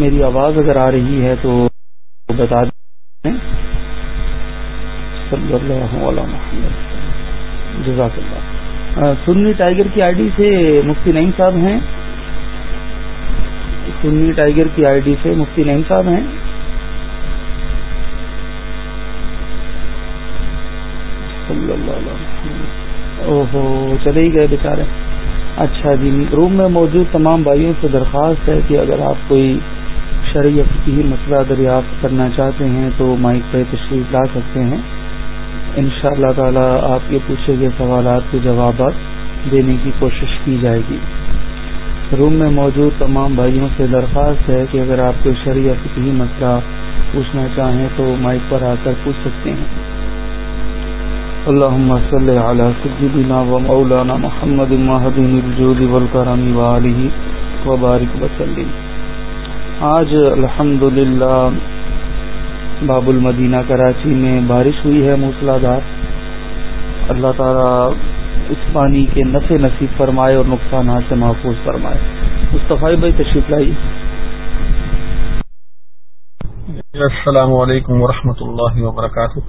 میری آواز اگر آ رہی ہے تو بتا دیں۔ صلی اللہ محمد۔ جزاک اللہ۔ سنی ٹائیگر کی آئی ڈی سے مفتی نعیم صاحب ہیں۔ سنی ٹائیگر کی آئی ڈی سے مفتی نعیم صاحب ہیں۔ صلی اللہ علیہ اوہو، چلے ہی گئے بیچارے۔ اچھا جی روم میں موجود تمام بھائیوں سے درخواست ہے کہ اگر آپ کوئی شریعت کی مسئلہ دریافت کرنا چاہتے ہیں تو مائک پہ تشریف لا سکتے ہیں۔ ان شاء اللہ تعالی آپ کے پوچھے گئے سوالات کے جوابات دینے کی کوشش کی جائے گی۔ روم میں موجود تمام بھائیوں سے درخواست ہے کہ اگر آپ کوئی شریعت کی مسئلہ پوچھنا چاہیں تو مائک پر آ کر پوچھ سکتے ہیں۔ اللهم صل على سيدنا ومولانا محمد المهدين الجود والكرم وآله وبارك وسلم آج الحمد باب المدینہ کراچی میں بارش ہوئی ہے موسلادھار اللہ تعالی اس پانی کے نفع نصیب فرمائے اور نقصانات سے محفوظ فرمائے۔ مصطفی بھائی تشریف لائی السلام علیکم ورحمۃ اللہ وبرکاتہ۔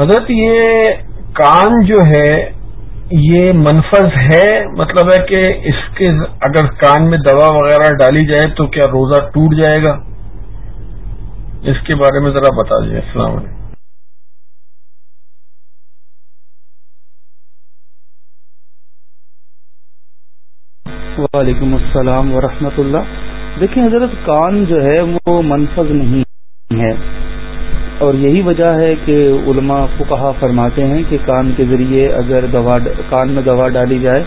حضرت یہ کان جو ہے یہ منفذ ہے مطلب ہے کہ اس کے اگر کان میں دوا وغیرہ ڈالی جائے تو کیا روزہ ٹوٹ جائے گا؟ اس کے بارے میں ذرا بتا دیجیے السلام علیکم۔ وعلیکم السلام ورحمۃ اللہ۔ دیکھیں حضرت، کان جو ہے وہ منفذ نہیں ہے۔ اور یہی وجہ ہے کہ علماء فقہا فرماتے ہیں کہ کان کے ذریعے اگر دوا کان میں دوا ڈالی جائے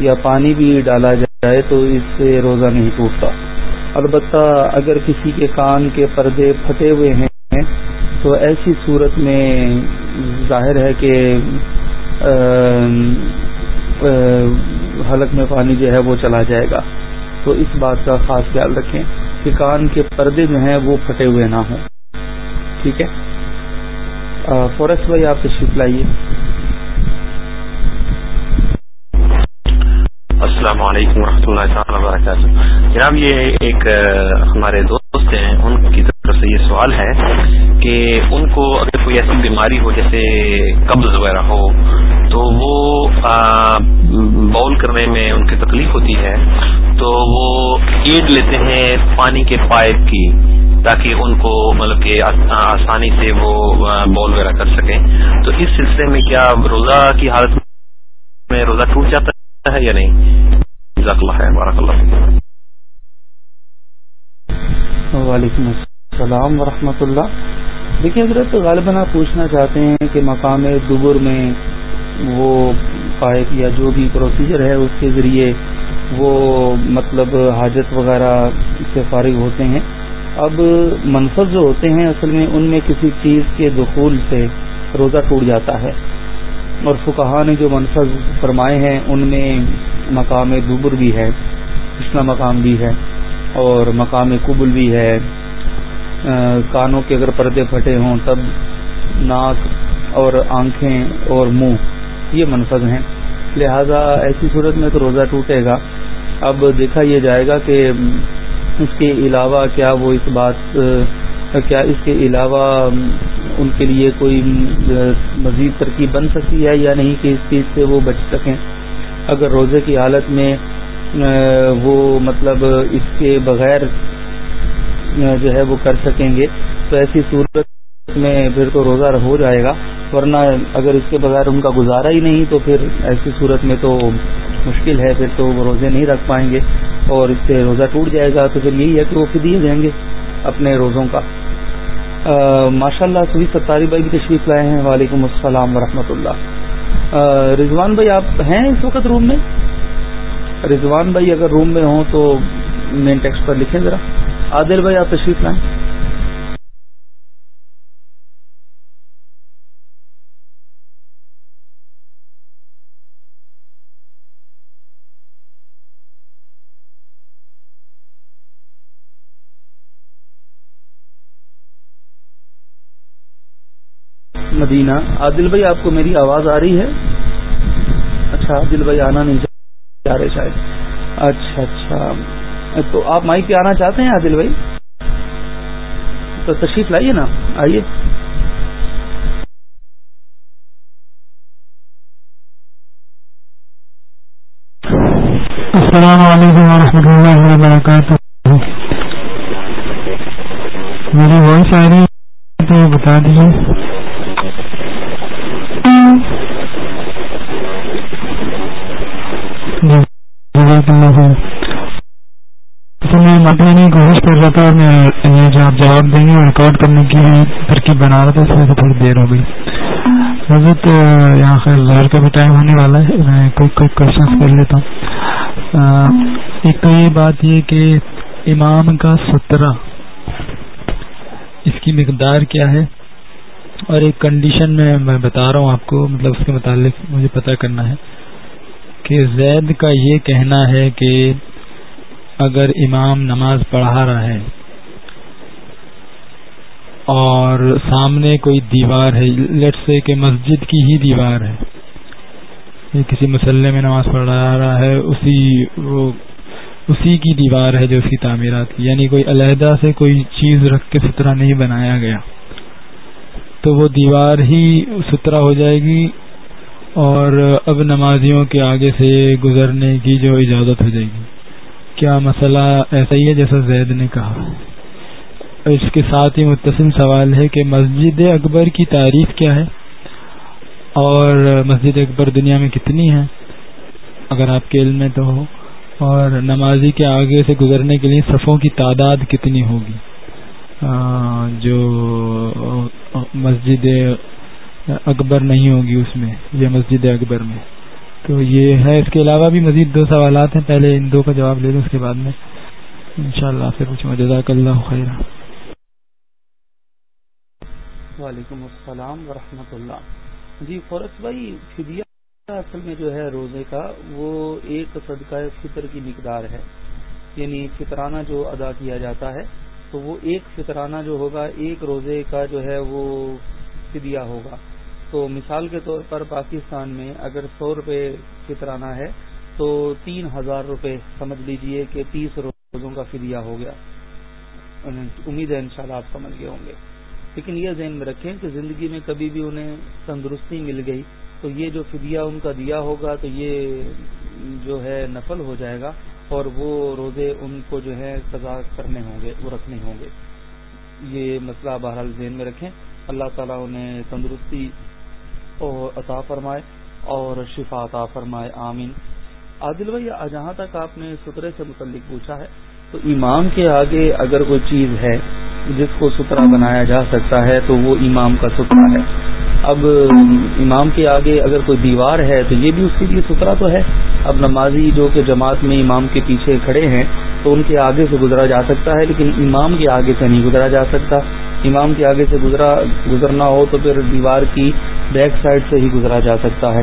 یا پانی بھی ڈالا جائے تو اس سے روزہ نہیں ٹوٹتا۔ البتہ اگر کسی کے کان کے پردے پھٹے ہوئے ہیں تو ایسی صورت میں ظاہر ہے کہ حلق میں پانی جو ہے وہ چلا جائے گا۔ تو اس بات کا خاص خیال رکھیں کہ کان کے پردے جو ہیں وہ پھٹے ہوئے نہ ہوں۔ ٹھیک ہے۔ فورسٹ بھائی آپ تشریف لائیے۔ السلام علیکم ورحمۃ اللہ تعالی وبرکاتہ۔ جناب، یہ ایک ہمارے دوست ہیں، ان کی طرف سے یہ سوال ہے کہ ان کو اگر کوئی ایسی بیماری ہو، جیسے قبض وغیرہ ہو، تو وہ باؤل کرنے میں ان کی تکلیف ہوتی ہے، تو وہ ایڈ لیتے ہیں پانی کے پائپ کی۔ تاکہ ان کو مطلب کہ آسانی سے وہ بال وغیرہ کر سکیں۔ تو اس سلسلے میں کیا روزہ کی حالت میں روزہ ٹوٹ جاتا ہے یا نہیں؟ جزاک اللہ ہے بارک اللہ وعلیکم السلام ورحمۃ اللہ۔ دیکھیے حضرت، غالباً آپ پوچھنا چاہتے ہیں کہ مقام دبر میں وہ پائپ یا جو بھی پروسیجر ہے، اس کے ذریعے وہ مطلب حاجت وغیرہ سے فارغ ہوتے ہیں۔ اب منفذ جو ہوتے ہیں اصل میں ان میں کسی چیز کے دخول سے روزہ ٹوٹ جاتا ہے۔ اور فکہ نے جو منفذ فرمائے ہیں، ان میں مقام دوبر بھی ہے پچھلا مقام بھی ہے، اور مقام قبل بھی ہے۔ کانوں کے اگر پردے پھٹے ہوں تب ناک اور آنکھیں اور منہ، یہ منفذ ہیں۔ لہذا ایسی صورت میں تو روزہ ٹوٹے گا۔ اب دیکھا یہ جائے گا کہ اس کے علاوہ کیا وہ اس بات کیا اس کے علاوہ ان کے لیے کوئی مزید ترکیب بن سکتی ہے یا نہیں کہ اس چیز سے وہ بچ سکیں؟ اگر روزے کی حالت میں وہ مطلب اس کے بغیر جو ہے وہ کر سکیں گے، تو ایسی صورت میں پھر تو روزہ ہو جائے گا۔ ورنہ اگر اس کے بغیر ان کا گزارا ہی نہیں تو پھر ایسی صورت میں تو مشکل ہے، پھر تو وہ روزے نہیں رکھ پائیں گے اور اس سے روزہ ٹوٹ جائے گا تو پھر یہی ہے کہ وہ فدیے دیں گے اپنے روزوں کا۔ ماشاء اللہ سبھی ستاری بھائی بھی تشریف لائے ہیں۔ وعلیکم السلام ورحمۃ اللہ۔ رضوان بھائی آپ ہیں اس وقت روم میں؟ رضوان بھائی اگر روم میں ہوں تو مین ٹیکسٹ پر لکھیں ذرا۔ عادل بھائی آپ تشریف لائیں۔ مدینہ۔ عادل بھائی، آپ کو میری آواز آ رہی ہے؟ اچھا عادل بھائی، آنا نہیں چاہ رہے شاید۔ اچھا اچھا۔ تو آپ مائک پہ آنا چاہتے ہیں عادل بھائی؟ تو تشریف لائیے نا، آئیے۔ السلام علیکم ورحمۃ اللہ وبرکاتہ۔ بنا رہا تھا اس میں سے تھوڑی دیر ہو گئی۔ حضرت یہاں خیر زہر کا بھی ٹائم ہونے والا ہے، میں کوئی کوئی کوشچن کر لیتا ہوں۔ ایک تو یہ بات یہ کہ امام کا سترہ اس کی مقدار کیا ہے؟ اور ایک کنڈیشن میں میں بتا رہا ہوں آپ کو مطلب اس کے متعلق مجھے پتہ کرنا ہے کہ زید کا یہ کہنا ہے کہ اگر امام نماز پڑھا رہا ہے اور سامنے کوئی دیوار ہے لیٹ سے کہ مسجد کی ہی دیوار ہے۔ یہ کسی مسلح میں نماز پڑھ رہا ہے، اسی وہ، اسی کی دیوار ہے جو اس کی تعمیرات کی۔ یعنی کوئی علیحدہ سے کوئی چیز رکھ کے سترا نہیں بنایا گیا۔ تو وہ دیوار ہی سترا ہو جائے گی اور اب نمازیوں کے آگے سے گزرنے کی جو اجازت ہو جائے گی۔ کیا مسئلہ ایسا ہی ہے جیسا زید نے کہا؟ اس کے ساتھ ہی متصل سوال ہے کہ مسجد اکبر کی تعریف کیا ہے؟ اور مسجد اکبر دنیا میں کتنی ہے اگر آپ کے علم میں تو ہو۔ اور نمازی کے آگے سے گزرنے کے لیے صفوں کی تعداد کتنی ہوگی؟ جو مسجد اکبر نہیں ہوگی اس میں یا مسجد اکبر میں۔ تو یہ ہے۔ اس کے علاوہ بھی مزید دو سوالات ہیں۔ پہلے ان دو کا جواب لے لوں اس کے بعد میں۔ انشاءاللہ شاء اللہ پوچھوں جزاک اللہ خیر وعلیکم السلام ورحمۃ اللہ۔ جی فورس بھائی، فدیہ اصل میں جو ہے روزے کا، وہ ایک صدقہ فطر کی مقدار ہے۔ یعنی فطرانہ جو ادا کیا جاتا ہے، تو وہ ایک فطرانہ جو ہوگا، ایک روزے کا جو ہے وہ فدیہ ہوگا۔ تو مثال کے طور پر پاکستان میں اگر سو روپے فطرانہ ہے، تو تین ہزار روپے، سمجھ لیجیے کہ تیس روزوں کا فدیہ ہو گیا۔ امید ہے انشاءاللہ آپ سمجھ گئے ہوں گے۔ لیکن یہ ذہن میں رکھیں کہ زندگی میں کبھی بھی انہیں تندرستی مل گئی تو یہ جو فدیہ ان کا دیا ہوگا تو یہ جو ہے نفل ہو جائے گا اور وہ روزے ان کو جو ہے سزا کرنے ہوں گے، وہ رکھنے ہوں گے۔ یہ مسئلہ بہرحال ذہن میں رکھیں۔ اللہ تعالیٰ انہیں تندرستی اور عطا فرمائے اور شفا عطا فرمائے۔ آمین۔ عادل بھائی جہاں تک آپ نے سترے سے متعلق پوچھا ہے۔ تو امام کے آگے اگر کوئی چیز ہے جس کو سترا بنایا جا سکتا ہے تو وہ امام کا سترا ہے۔ اب امام کے آگے اگر کوئی دیوار ہے تو یہ بھی اس کے لیے سترا تو ہے۔ اب نمازی جو کہ جماعت میں امام کے پیچھے کھڑے ہیں تو ان کے آگے سے گزرا جا سکتا ہے، لیکن امام کے آگے سے نہیں گزرا جا سکتا۔ امام کے آگے سے گزرا، گزرنا ہو تو پھر دیوار کی بیک سائڈ سے ہی گزرا جا سکتا ہے۔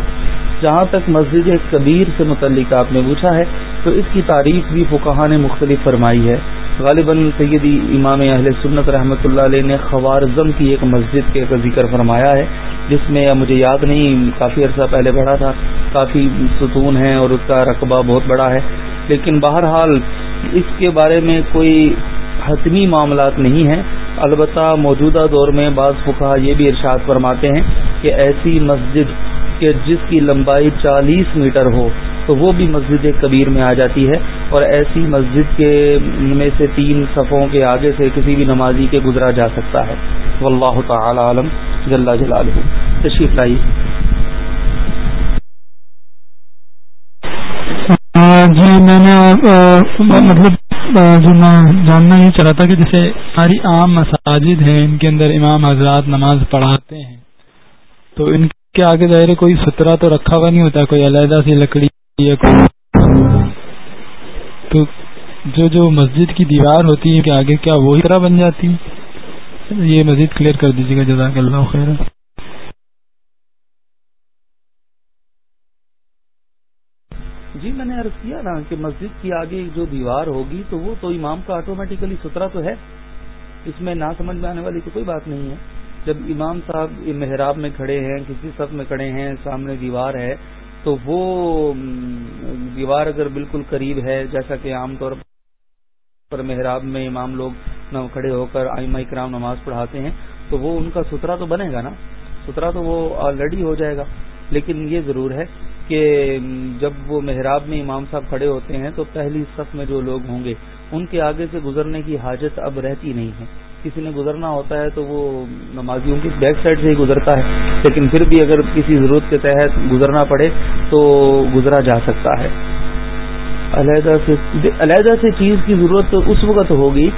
جہاں تک مسجد کبیر سے متعلق آپ نے پوچھا ہے، تو اس کی تعریف بھی فکہ نے مختلف فرمائی ہے۔ غالباً سیدی امام اہل سنت رحمۃ اللہ علیہ نے خوارزم کی ایک مسجد کے ذکر فرمایا ہے، جس میں مجھے یاد نہیں، کافی عرصہ پہلے پڑھا تھا، کافی ستون ہے اور اس کا رقبہ بہت بڑا ہے۔ لیکن بہرحال اس کے بارے میں کوئی حتمی معاملات نہیں ہیں۔ البتہ موجودہ دور میں بعض فقہ یہ بھی ارشاد فرماتے ہیں کہ ایسی مسجد کہ جس کی لمبائی چالیس میٹر ہو تو وہ بھی مسجد کبیر میں آ جاتی ہے اور ایسی مسجد کے میں سے تین صفوں کے آگے سے کسی بھی نمازی کے گزرا جا سکتا ہے۔ واللہ تعالی عالم۔ جل جلالہ۔ تشریف لائی جی میں نے مطلب جو میں جاننا یہ چاہ رہا تھا کہ جیسے ساری عام مساجد ہیں، ان کے اندر امام حضرات نماز پڑھاتے ہیں، تو ان کے آگے ظاہر کوئی سترا تو رکھا ہوا نہیں ہوتا، کوئی علیحدہ سی لکڑی یا تو جو جو مسجد کی دیوار ہوتی ہے کہ آگے کیا وہی طرح بن جاتی یہ مزید کلیئر کر دیجیے گا، جزاک اللہ خیر۔ جی میں نے عرض کیا نا کہ مسجد کی آگے جو دیوار ہوگی تو وہ تو امام کا آٹومیٹیکلی سترا تو ہے۔ اس میں نہ سمجھ میں آنے والی تو کوئی بات نہیں ہے۔ جب امام صاحب محراب میں کھڑے ہیں، کسی سب میں کھڑے ہیں، سامنے دیوار ہے، تو وہ دیوار اگر بالکل قریب ہے، جیسا کہ عام طور پر محراب میں امام لوگ کھڑے ہو کر آئمہ کرام نماز پڑھاتے ہیں، تو وہ ان کا سترا تو بنے گا نا؟ سترا تو وہ آلریڈی ہو جائے گا۔ لیکن یہ ضرور ہے کہ جب وہ محراب میں امام صاحب کھڑے ہوتے ہیں، تو پہلی صف میں جو لوگ ہوں گے، ان کے آگے سے گزرنے کی حاجت اب رہتی نہیں ہے۔ کسی نے گزرنا ہوتا ہے تو وہ نمازیوں کی بیک سائڈ سے ہی گزرتا ہے، لیکن پھر بھی اگر کسی ضرورت کے تحت گزرنا پڑے تو گزرا جا سکتا ہے۔ علیحدہ سے علیحدہ سے چیز کی ضرورت اس وقت ہوگی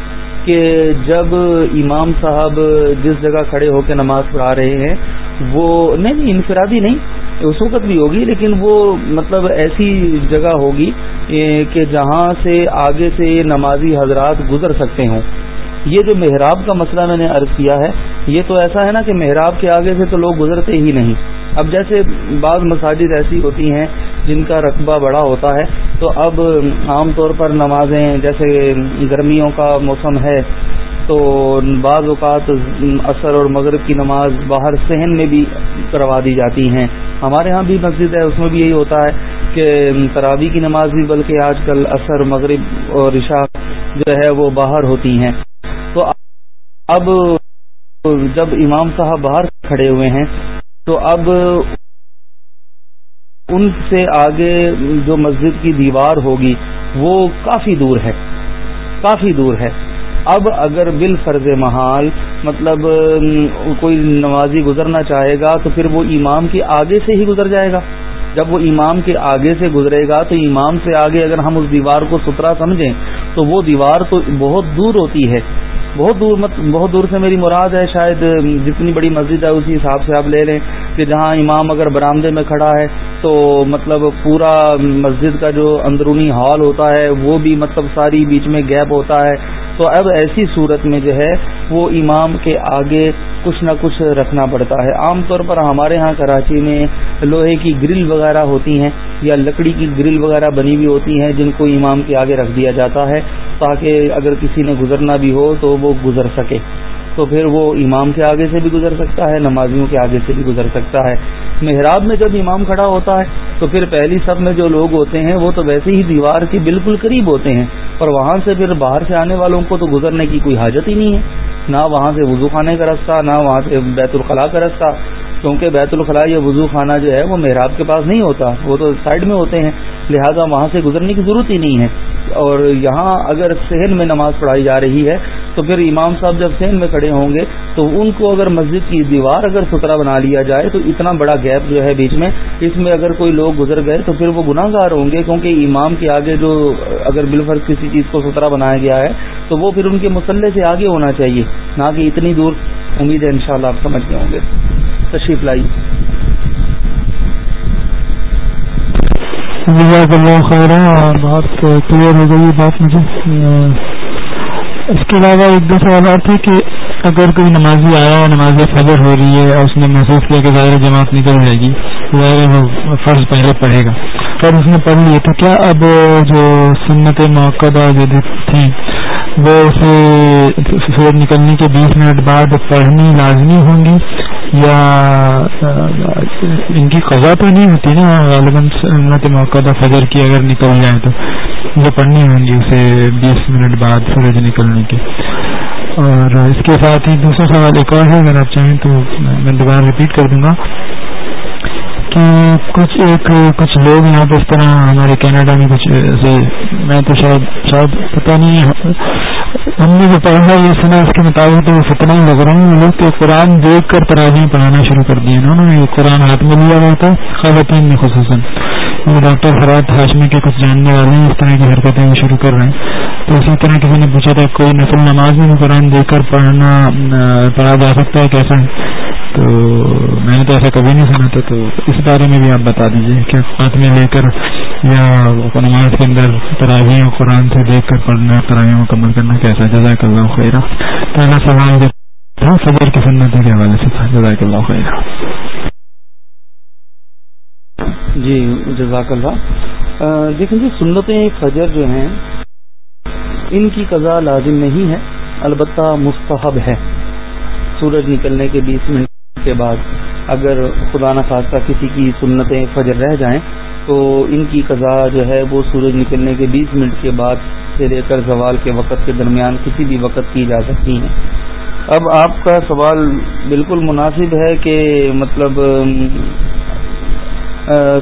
کہ جب امام صاحب جس جگہ کھڑے ہو کے نماز پڑھا رہے ہیں، وہ، نہیں نہیں، انفرادی نہیں، اس وقت بھی ہوگی، لیکن وہ مطلب ایسی جگہ ہوگی کہ جہاں سے آگے سے نمازی حضرات گزر سکتے ہوں۔ یہ جو محراب کا مسئلہ میں نے عرض کیا ہے، یہ تو ایسا ہے نا کہ محراب کے آگے سے تو لوگ گزرتے ہی نہیں۔ اب جیسے بعض مساجد ایسی ہوتی ہیں جن کا رقبہ بڑا ہوتا ہے، تو اب عام طور پر نمازیں، جیسے گرمیوں کا موسم ہے، تو بعض اوقات اثر اور مغرب کی نماز باہر صحن میں بھی کروا دی جاتی ہیں۔ ہمارے ہاں بھی مسجد ہے، اس میں بھی یہی ہوتا ہے کہ تراوی کی نماز بھی، بلکہ آج کل اثر مغرب اور رشا جو ہے وہ باہر ہوتی ہیں۔ تو اب جب امام صاحب باہر کھڑے ہوئے ہیں، تو اب ان سے آگے جو مسجد کی دیوار ہوگی، وہ کافی دور ہے، کافی دور ہے۔ اب اگر بال فرض محال مطلب کوئی نمازی گزرنا چاہے گا، تو پھر وہ امام کے آگے سے ہی گزر جائے گا۔ جب وہ امام کے آگے سے گزرے گا، تو امام سے آگے اگر ہم اس دیوار کو ستھرا سمجھیں، تو وہ دیوار تو بہت دور ہوتی ہے۔ بہت دور مت بہت دور سے میری مراد ہے، شاید جتنی بڑی مسجد ہے، اسی حساب سے آپ لے لیں کہ جہاں امام اگر برآمدے میں کھڑا ہے، تو مطلب پورا مسجد کا جو اندرونی ہال ہوتا ہے، وہ بھی مطلب ساری بیچ میں گیپ ہوتا ہے۔ تو اب ایسی صورت میں جو ہے، وہ امام کے آگے کچھ نہ کچھ رکھنا پڑتا ہے۔ عام طور پر ہمارے ہاں کراچی میں لوہے کی گرل وغیرہ ہوتی ہیں یا لکڑی کی گرل وغیرہ بنی ہوئی ہوتی ہیں، جن کو امام کے آگے رکھ دیا جاتا ہے۔ تاکہ اگر کسی نے گزرنا بھی ہو تو وہ گزر سکے۔ تو پھر وہ امام کے آگے سے بھی گزر سکتا ہے، نمازیوں کے آگے سے بھی گزر سکتا ہے۔ محراب میں جب امام کھڑا ہوتا ہے، تو پھر پہلی سب میں جو لوگ ہوتے ہیں، وہ تو ویسے ہی دیوار کے بالکل قریب ہوتے ہیں۔ اور وہاں سے پھر باہر سے آنے والوں کو تو گزرنے کی کوئی حاجت ہی نہیں ہے۔ نہ وہاں سے وضو خانے کا رستہ نہ وہاں سے بیت الخلاء کا رستہ کیونکہ بیت الخلاء یا وضو خانہ جو ہے وہ محراب کے پاس نہیں ہوتا، وہ تو سائڈ میں ہوتے ہیں، لہذا وہاں سے گزرنے کی ضرورت ہی نہیں ہے۔ اور یہاں اگر صحن میں نماز پڑھائی جا رہی ہے، تو پھر امام صاحب جب صحن میں کھڑے ہوں گے، تو ان کو اگر مسجد کی دیوار اگر سترا بنا لیا جائے، تو اتنا بڑا گیپ جو ہے بیچ میں، اس میں اگر کوئی لوگ گزر گئے، تو پھر وہ گناہ گار ہوں گے، کیونکہ امام کے آگے جو اگر بالفر کسی چیز کو سترا بنایا گیا ہے، تو وہ پھر ان کے مسلح سے آگے ہونا چاہیے۔ نہ کہ اتنی دور، امید ہے انشاءاللہ آپ سمجھتے ہوں گے۔ تشریف لائی۔ اللہ خیر اور بہت کلیئر ہو گئی بات مجھے۔ اس کے علاوہ ایک دو سوالات تھے کہ اگر کوئی نمازی آیا نماز فجر ہو رہی ہے، اور اس نے محسوس کیا کہ ظاہر جماعت نکل جائے گی ظاہر وہ فرض پہلے پڑھے گا۔ اور اس نے پڑھ لیا تو کیا اب جو سنت موقع جو تھیں وہ اسے سورج نکلنے کے بیس منٹ بعد پڑھنی لازمی ہوں گی یا ان کی قضا تو نہیں ہوتی نا، غالباً سنت موقع فجر کی اگر نکل جائے تو مجھے پڑھنی ہوں گی اسے بیس منٹ بعد سورج نکلنے کے اور اس کے ساتھ ہی دوسرا سوال ایک اور ہے، اگر آپ چاہیں تو میں دوبارہ ریپیٹ کر دوں گا۔ کہ کچھ ایک کچھ لوگ یہاں پہ اس طرح ہمارے کینیڈا میں کچھ میں تو شاید شاید پتہ نہیں ہم نے جو پڑھا یہ سنا اس کے مطابق تو فتنا ہی لگ رہا ہوں لوگ تو قرآن دیکھ کر تراجیاں پڑھانا شروع کر دیے انہوں نے قرآن ہاتھ میں لیا ہوا تھا خواتین میں خصوصاً۔ ڈاکٹر فراد ہاشمی کے کچھ جاننے والے ہیں، اس طرح کی حرکتیں شروع کر رہے ہیں۔ تو اسی طرح کسی نے پوچھا تھا، کوئی نسل نماز میں بھی قرآن دیکھ کر پڑھنا پڑھا جا سکتا ہے، کیسا تو میں نے تو ایسا کبھی نہیں سنا تھا، تو اس بارے میں بھی آپ بتا دیجیے کہ ہاتھ میں لے کر یا نماز کے اندر تراوی اور قرآن سے دیکھ کر پڑھنا تراوی مکمل کرنا کیسا؟ جزاک اللہ خیرہ۔ پہلا سوال جو تھا، فجر کی سنتوں کے حوالے سے تھا، جزاک اللہ خیرہ۔ جی جزاک اللہ۔ دیکھیں جی سنتیں فجر جو ہیں، ان کی قضا لازم نہیں ہے، البتہ مستحب ہے۔ سورج نکلنے کے بیس منٹ کے بعد اگر خدا نخواستہ کسی کی سنتیں فجر رہ جائیں، تو ان کی قضا جو ہے، وہ سورج نکلنے کے بیس منٹ کے بعد سے لے کر زوال کے وقت کے درمیان کسی بھی وقت کی جا سکتی ہیں۔ اب آپ کا سوال بالکل مناسب ہے کہ مطلب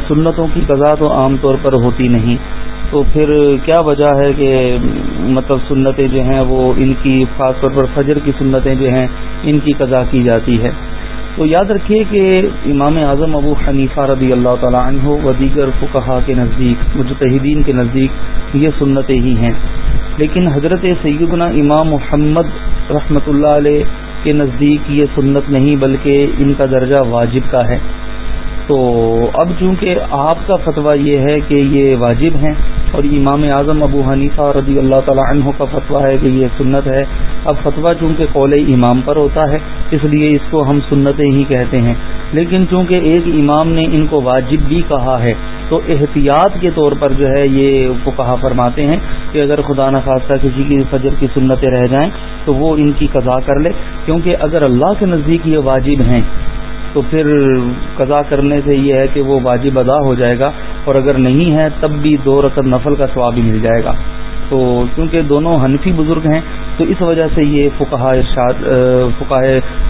سنتوں کی قضا تو عام طور پر ہوتی نہیں۔ تو پھر کیا وجہ ہے کہ مطلب سنتیں جو ہیں وہ ان کی خاص طور پر فجر کی سنتیں جو ہیں ان کی قضا کی جاتی ہے؟ تو یاد رکھیے کہ امام اعظم ابو حنیفہ رضی اللہ تعالیٰ عنہ و دیگر فقہا کے نزدیک، مجتہدین کے نزدیک یہ سنتیں ہی ہیں۔ لیکن حضرت سیدنا امام محمد رحمۃ اللہ علیہ کے نزدیک یہ سنت نہیں، بلکہ ان کا درجہ واجب کا ہے۔ تو اب چونکہ آپ کا فتویٰ یہ ہے کہ یہ واجب ہیں اور امام اعظم ابو حنیفہ رضی اللہ تعالیٰ عنہ کا فتویٰ ہے کہ یہ سنت ہے، اب فتویٰ چونکہ قول امام پر ہوتا ہے، اس لیے اس کو ہم سنتیں ہی کہتے ہیں۔ لیکن چونکہ ایک امام نے ان کو واجب بھی کہا ہے، تو احتیاط کے طور پر جو ہے یہ وہ کہا فرماتے ہیں کہ اگر خدا نخواستہ کسی کی فجر کی سنتیں رہ جائیں تو وہ ان کی قضا کر لے، کیونکہ اگر اللہ کے نزدیک یہ واجب ہیں تو پھر قضا کرنے سے یہ ہے کہ وہ واجب ادا ہو جائے گا اور اگر نہیں ہے تب بھی دو رقم نفل کا ثواب ہی مل جائے گا۔ تو کیونکہ دونوں حنفی بزرگ ہیں، تو اس وجہ سے یہ فقہ ارشاد فقہ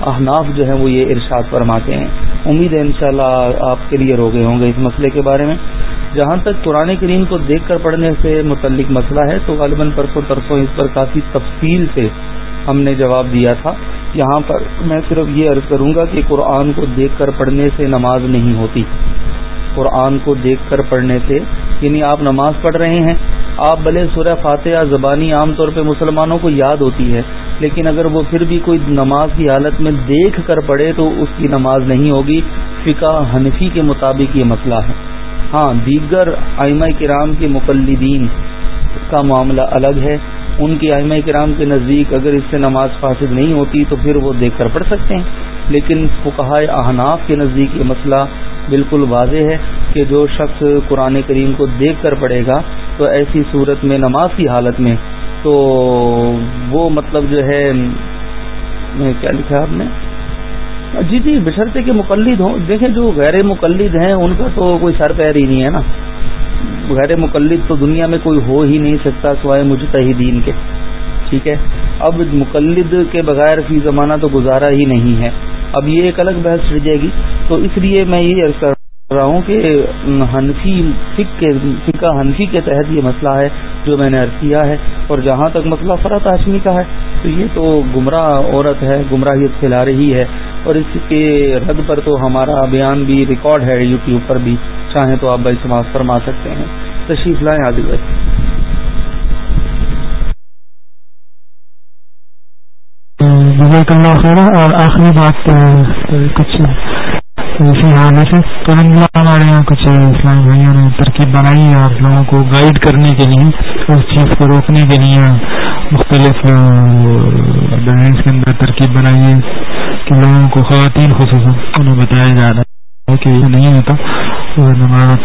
احناف جو ہیں وہ یہ ارشاد فرماتے ہیں۔ امید ہے انشاءاللہ آپ کے لیے روگے ہوں گے اس مسئلے کے بارے میں۔ جہاں تک قرآن کریم کو دیکھ کر پڑھنے سے متعلق مسئلہ ہے، تو غالباً پرسوں ترسوں اس پر کافی تفصیل سے ہم نے جواب دیا تھا۔ یہاں پر میں صرف یہ عرض کروں گا کہ قرآن کو دیکھ کر پڑھنے سے نماز نہیں ہوتی۔ قرآن کو دیکھ کر پڑھنے سے یعنی آپ نماز پڑھ رہے ہیں، آپ بھلے سورہ فاتحہ زبانی عام طور پہ مسلمانوں کو یاد ہوتی ہے، لیکن اگر وہ پھر بھی کوئی نماز کی حالت میں دیکھ کر پڑھے تو اس کی نماز نہیں ہوگی۔ فقہ حنفی کے مطابق یہ مسئلہ ہے۔ ہاں دیگر آئمہ کرام کے مقلدین کا معاملہ الگ ہے۔ ان کی آئمہ کرام کے نزدیک اگر اس سے نماز فاسد نہیں ہوتی تو پھر وہ دیکھ کر پڑھ سکتے ہیں۔ لیکن فقہ احناف کے نزدیک یہ مسئلہ بالکل واضح ہے کہ جو شخص قرآن کریم کو دیکھ کر پڑھے گا تو ایسی صورت میں نماز کی حالت میں تو وہ مطلب جو ہے کیا لکھا آپ نے؟ جی جی بشرطے کے مقلد ہوں۔ دیکھیں جو غیر مقلد ہیں، ان کا تو کوئی سر پیر ہی نہیں ہے نا۔ غیر مقلد تو دنیا میں کوئی ہو ہی نہیں سکتا سوائے مجتہدین کے۔ ٹھیک ہے؟ اب مقلد کے بغیر فی زمانہ تو گزارا ہی نہیں ہے۔ اب یہ ایک الگ بحث رہ جائے گی۔ تو اس لیے میں یہ عرض کر رہا ہوں کہ حنفی فقہ حنفی کے تحت یہ مسئلہ ہے جو میں نے عرض کیا ہے اور جہاں تک مسئلہ فرت ہاشمی کا ہے۔ تو یہ تو گمراہ عورت ہے، گمراہیت پھیلا رہی ہے۔ اور اس کے رد پر تو ہمارا بیان بھی ریکارڈ ہے یوٹیوب پر بھی۔ چاہیں تو آپ بھائی سماج فرما سکتے ہیں۔ تشریف لائیں عادل بھائی۔ جزاک اللہ خیر اور آخری بات کچھ اسی حوالے سے۔ ہمارے یہاں کچھ اسلامی بھائیوں نے ترکیب بنائی ہے لوگوں کو گائیڈ کرنے کے لیے، اس چیز کو روکنے کے لیے مختلف کے اندر ترکیب بنائی ہے کہ لوگوں کو خواتین خصوصاً انہیں بتایا جا رہا ہے کہ یہ نہیں ہوتا اور نماز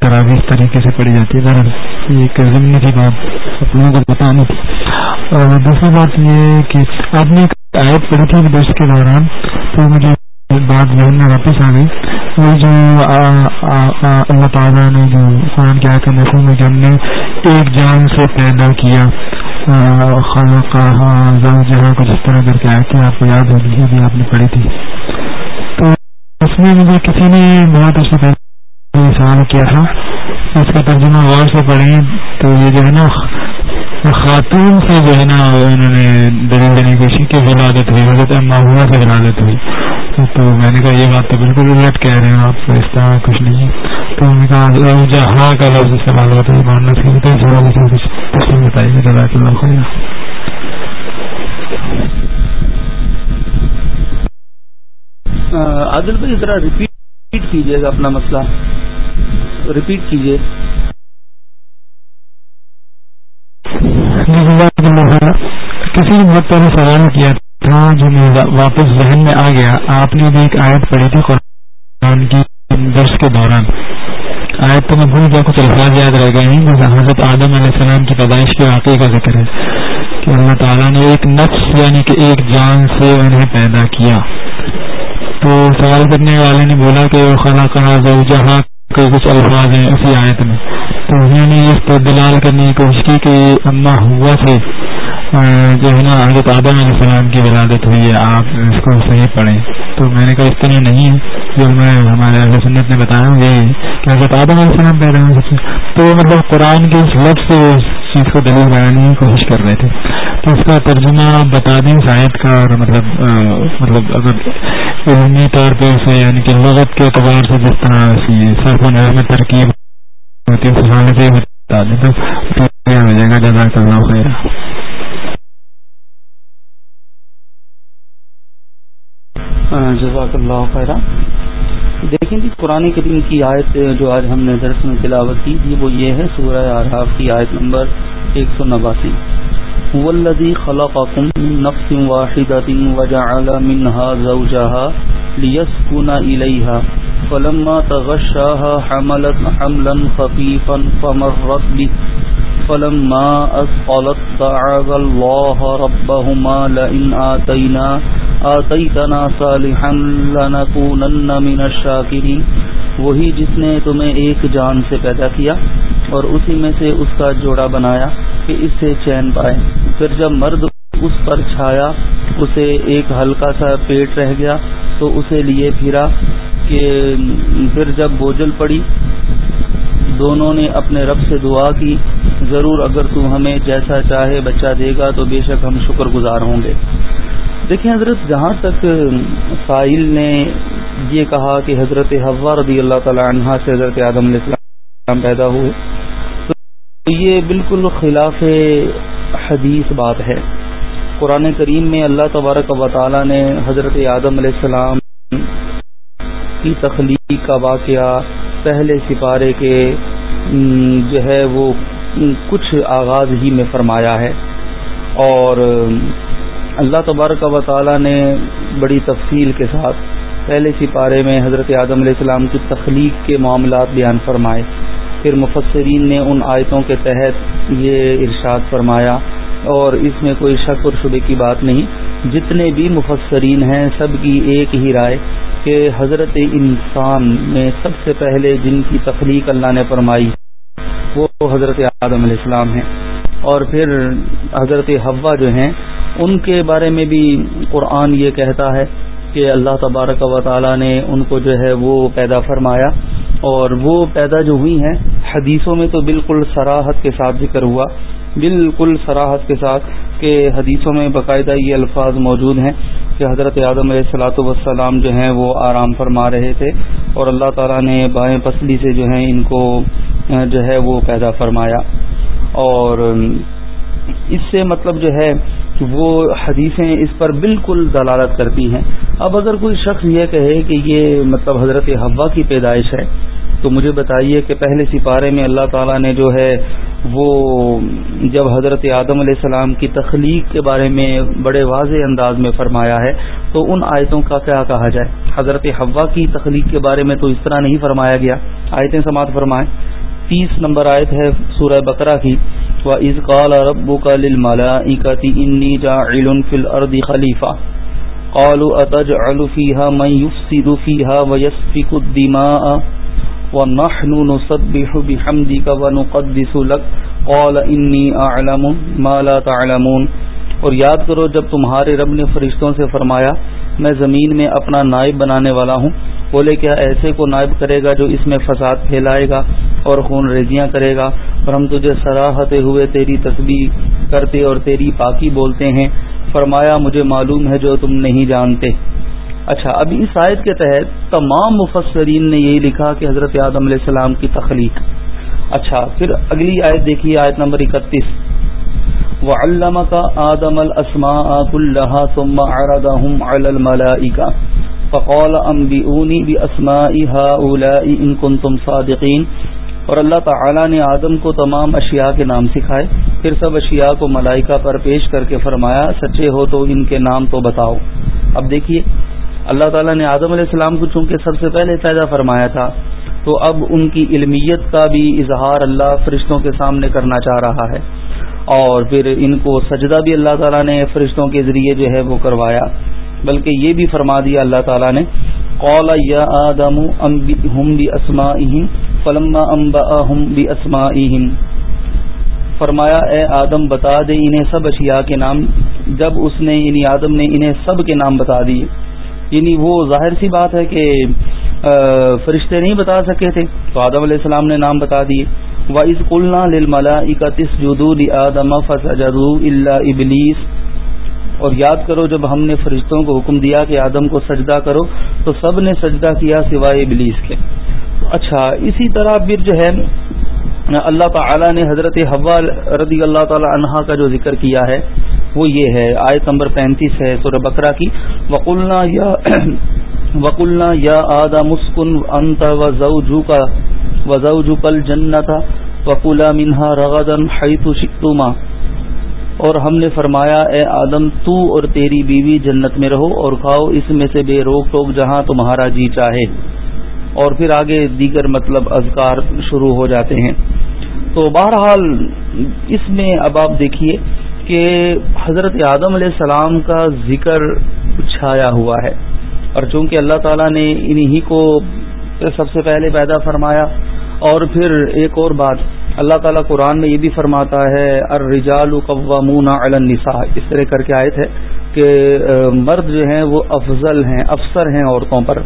تراوی اس طریقے سے پڑھی جاتی ہے۔ یہ ایک ضمن کی بات آپ لوگوں کو بتانا تھی اور دوسری بات یہ کہ آپ نے ایک آیت پڑھی تھی برس کے دوران، تو مجھے بات ذہن میں واپس آ گئی۔ وہ جو اللہ تعالیٰ نے جو قرآن کے آئے نسل میں جو ہم نے ایک جان سے پیدا کیا خانہ کہاں جہاں کو جس طرح کر کے آئے تھے، آپ کو یاد ہوگی، یہ بھی آپ نے پڑھی تھی۔ تو اس میں مجھے کسی نے بہت اس سے پہلے سوال کیا تھا؟ اس کا ترجمہ غور سے پڑھیں تو یہ جو ہے نا، خاتون سے جو ہے نا، انہوں نے دلیل دینے کی کوشش کی ولادت ہوئی، حضرت ماحول سے ولادت ہوئی۔ تو میں نے کہا، یہ بات تو بالکل الٹ کہہ رہے ہیں آپ کو اس طرح کچھ نہیں۔ ہے تو جہاں کا لفظ استعمال ہوتا ہے ماننا سی ہوتا تھوڑا سا کچھ تفصیل بتائیے جزاک اللہ خیر عادل بھائی، ذرا ریپیٹ کیجیے گا اپنا مسئلہ۔ ریپیٹ کیجیے۔ کسی نے بہت پہلے سوال کیا تھا جو واپس ذہن میں آ گیا؟ آپ نے بھی ایک آیت پڑھی تھی قرآن کی۔ درس کے دوران۔ آیت تو میں بھول گیا کچھ الفاظ یاد رہ گئے ہیں حضرت آدم علیہ السلام کی پیدائش کے واقعے کا ذکر ہے کہ اللہ تعالیٰ نے ایک نفس یعنی کہ ایک جان سے انہیں پیدا کیا۔ تو سوال کرنے والے نے بولا کہ خلا کہا جہاں کے کچھ الفاظ ہیں اسی آیت میں۔ تو انہوں نے اس پر دلال کرنے کی کوشش کی کہ اما ہوا سے جو ہے نا حضرت آدم علیہ السلام کی ولادت ہوئی ہے، آپ اس کو صحیح پڑھیں۔ تو میں نے کہا، اس طرح نہیں ہے۔ جو میں، ہمارے اہل سنت نے بتایا یہی ہے کہ حضرت آدم علیہ السلام پیدا ہوئے تو مطلب قرآن کے اس لفظ سے اس چیز کو دلیل بنانے کی کوشش کر رہے تھے۔ تو اس کا ترجمہ بتا دیں، شاید کا اور مطلب مطلب اگر علمی طور پہ اسے یعنی کہ لغت کے اعتبار سے جس طرح صرف و نظر میں ترکیب ہوتی ہے سے بتا دیں۔ تو ہو جائے گا، جزاک اللہ خیر جزاک اللہ خیرہ۔ دیکھیں جی قرآن کریم کی آیت جو آج ہم نے درس میں تلاوت کی تھی، وہ یہ ہے، سورہ آراف کی آیت نمبر ایک سو نواسی۔ والذی خلقکم من نفس واحدة وجعل منها زوجها ليسكن إليها فلما تغشاها حملت حملا خفيفا فمرت به فلما أسقلت دعوا الله ربهما لئن آتينا آتیتنا صالحا لنکونن من الشاکرین وہی جس نے تمہیں ایک جان سے پیدا کیا اور اسی میں سے اس کا جوڑا بنایا کہ اس سے چین پائے۔ پھر جب مرد اس پر چھایا، اسے ایک ہلکا سا پیٹ رہ گیا تو اسے لیے پھرا کہ پھر جب بوجھل پڑی دونوں نے اپنے رب سے دعا کی، ضرور اگر تو ہمیں جیسا چاہے بچہ دے گا تو بے شک ہم شکر گزار ہوں گے۔ دیکھیں حضرت، جہاں تک ساحل نے یہ کہا کہ حضرت حوا رضی اللہ تعالی عنہ سے حضرت آدم علیہ السلام پیدا ہوئے، تو یہ بالکل خلاف حدیث بات ہے۔ قرآن کریم میں اللہ تبارک و تعالی نے حضرت آدم علیہ السلام کی تخلیق کا واقعہ پہلے سپارے کے جو ہے وہ کچھ آغاز ہی میں فرمایا ہے۔ اور اللہ تبارک و تعالی نے بڑی تفصیل کے ساتھ پہلے سپارے میں حضرت آدم علیہ السلام کی تخلیق کے معاملات بیان فرمائے۔ پھر مفسرین نے ان آیتوں کے تحت یہ ارشاد فرمایا۔ اور اس میں کوئی شک اور شبے کی بات نہیں۔ جتنے بھی مفسرین ہیں سب کی ایک ہی رائے کہ حضرت انسان میں سب سے پہلے جن کی تخلیق اللہ نے فرمائی، وہ حضرت آدم علیہ السلام ہیں۔ اور پھر حضرت حوا جو ہیں، ان کے بارے میں بھی قرآن یہ کہتا ہے کہ اللہ تبارک و تعالی نے ان کو جو ہے وہ پیدا فرمایا۔ اور وہ پیدا جو ہوئی ہیں، حدیثوں میں تو بالکل سراحت کے ساتھ ذکر ہوا، بالکل سراحت کے ساتھ کہ حدیثوں میں باقاعدہ یہ الفاظ موجود ہیں کہ حضرت اعظم علیہ السلاۃ وسلام جو ہیں وہ آرام فرما رہے تھے اور اللہ تعالیٰ نے بائیں پسلی سے جو ہیں ان کو جو ہے وہ پیدا فرمایا۔ اور اس سے مطلب جو ہے کہ وہ حدیثیں اس پر بالکل دلالت کرتی ہیں۔ اب اگر کوئی شخص یہ کہے کہ یہ مطلب حضرت حوا کی پیدائش ہے تو مجھے بتائیے کہ پہلے سپارے میں اللہ تعالیٰ نے جو ہے وہ جب حضرت آدم علیہ السلام کی تخلیق کے بارے میں بڑے واضح انداز میں فرمایا ہے، تو ان آیتوں کا کیا کہا جائے؟ حضرت حوا کی تخلیق کے بارے میں تو اس طرح نہیں فرمایا گیا۔ آیتیں سماعت فرمائیں۔ تیس نمبر آیت ہے سورہ بقرہ کی۔ وَإِذْ قَالَ رَبُّكَ لِلْمَلَائِكَةِ إِنِّي جَاعِلٌ فِي الْأَرْضِ خَلِيفَةً قَالُوا أَتَجْعَلُ فِيهَا مَن يُفْسِدُ فِيهَا وَيَسْفِكُ الدِّمَاءَ؟ وَنَحْنُ نُسَبِّحُ بِحَمْدِكَ وَنُقَدِّسُ لَكَ. قَالَ إِنِّي أَعْلَمُ مَا لَا تَعْلَمُونَ. اور یاد کرو، جب تمہارے رب نے فرشتوں سے فرمایا، میں زمین میں اپنا نائب بنانے والا ہوں، بولے، کیا ایسے کو نائب کرے گا جو اس میں فساد پھیلائے گا اور خون ریزیاں کرے گا؟ اور ہم تجھے سراہتے ہوئے تیری تصویر کرتے اور تیری پاکی بولتے ہیں۔ فرمایا، مجھے معلوم ہے جو تم نہیں جانتے۔ اچھا اب اس آیت کے تحت تمام مفسرین نے یہی لکھا کہ حضرت آدم علیہ السلام کی تخلیق۔ اچھا پھر اگلی آیت دیکھیے، آیت نمبر اکتیس۔ وعلمك آدم الأسماء كلها ثم عرضهم على الملائكة فقال انبئوني بأسماء هؤلاء إن كنتم صادقين۔ اور اللہ تعالی نے آدم کو تمام اشیاء کے نام سکھائے۔ پھر سب اشیاء کو ملائکہ پر پیش کر کے فرمایا، سچے ہو تو ان کے نام تو بتاؤ۔ اب دیکھیے اللہ تعالیٰ نے آدم علیہ السلام کو چونکہ سب سے پہلے پیدا فرمایا تھا، تو اب ان کی علمیت کا بھی اظہار اللہ فرشتوں کے سامنے کرنا چاہ رہا ہے۔ اور پھر ان کو سجدہ بھی اللہ تعالیٰ نے فرشتوں کے ذریعے جو ہے وہ کروایا۔ بلکہ یہ بھی فرما دیا اللہ تعالیٰ نے، قال یا آدم انبئهم باسمائهم فلما انبأهم باسمائهم فرمایا، اے آدم، بتا دے انہیں سب اشیاء کے نام۔ جب اس نے یعنی آدم نے انہیں سب کے نام بتا دیے یعنی وہ ظاہر سی بات ہے کہ فرشتے نہیں بتا سکے تھے۔ تو آدم علیہ السلام نے نام بتا دیے۔ وَإِذْ قُلْنَا لِلْمَلَائِكَةِ اسْجُدُوا لِآدَمَ فَسَجَدُوا إِلَّا إِبْلِيسَ۔ اور یاد کرو، جب ہم نے فرشتوں کو حکم دیا کہ آدم کو سجدہ کرو، تو سب نے سجدہ کیا سوائے ابلیس کے۔ اچھا اسی طرح پھر جو ہے اللہ تعالی نے حضرت حوا رضی اللہ تعالی عنہا کا جو ذکر کیا ہے، وہ یہ ہے۔ آیت نمبر پینتیس ہے سورہ بکرا کی۔ وقلنا یا وقلنا یا آدا مسکن انت و زوجو کا وزوجو کل جنت وقلا منہا رغدن حیث شکتما اور ہم نے فرمایا، اے آدم، تو اور تیری بیوی جنت میں رہو اور کھاؤ، اس میں سے بے روک ٹوک جہاں تمہارا جی چاہے۔ اور پھر آگے دیگر مطلب اذکار شروع ہو جاتے ہیں۔ تو بہرحال اس میں اب آپ دیکھیے کہ حضرت آدم علیہ السلام کا ذکر چھایا ہوا ہے۔ اور چونکہ اللہ تعالیٰ نے انہی کو سب سے پہلے پیدا فرمایا، اور پھر ایک اور بات، اللہ تعالیٰ قرآن میں یہ بھی فرماتا ہے، الرجال قوامون علی النساء۔ اس طرح کر کے آئے تھے کہ مرد جو ہیں وہ افضل ہیں، افسر ہیں عورتوں پر۔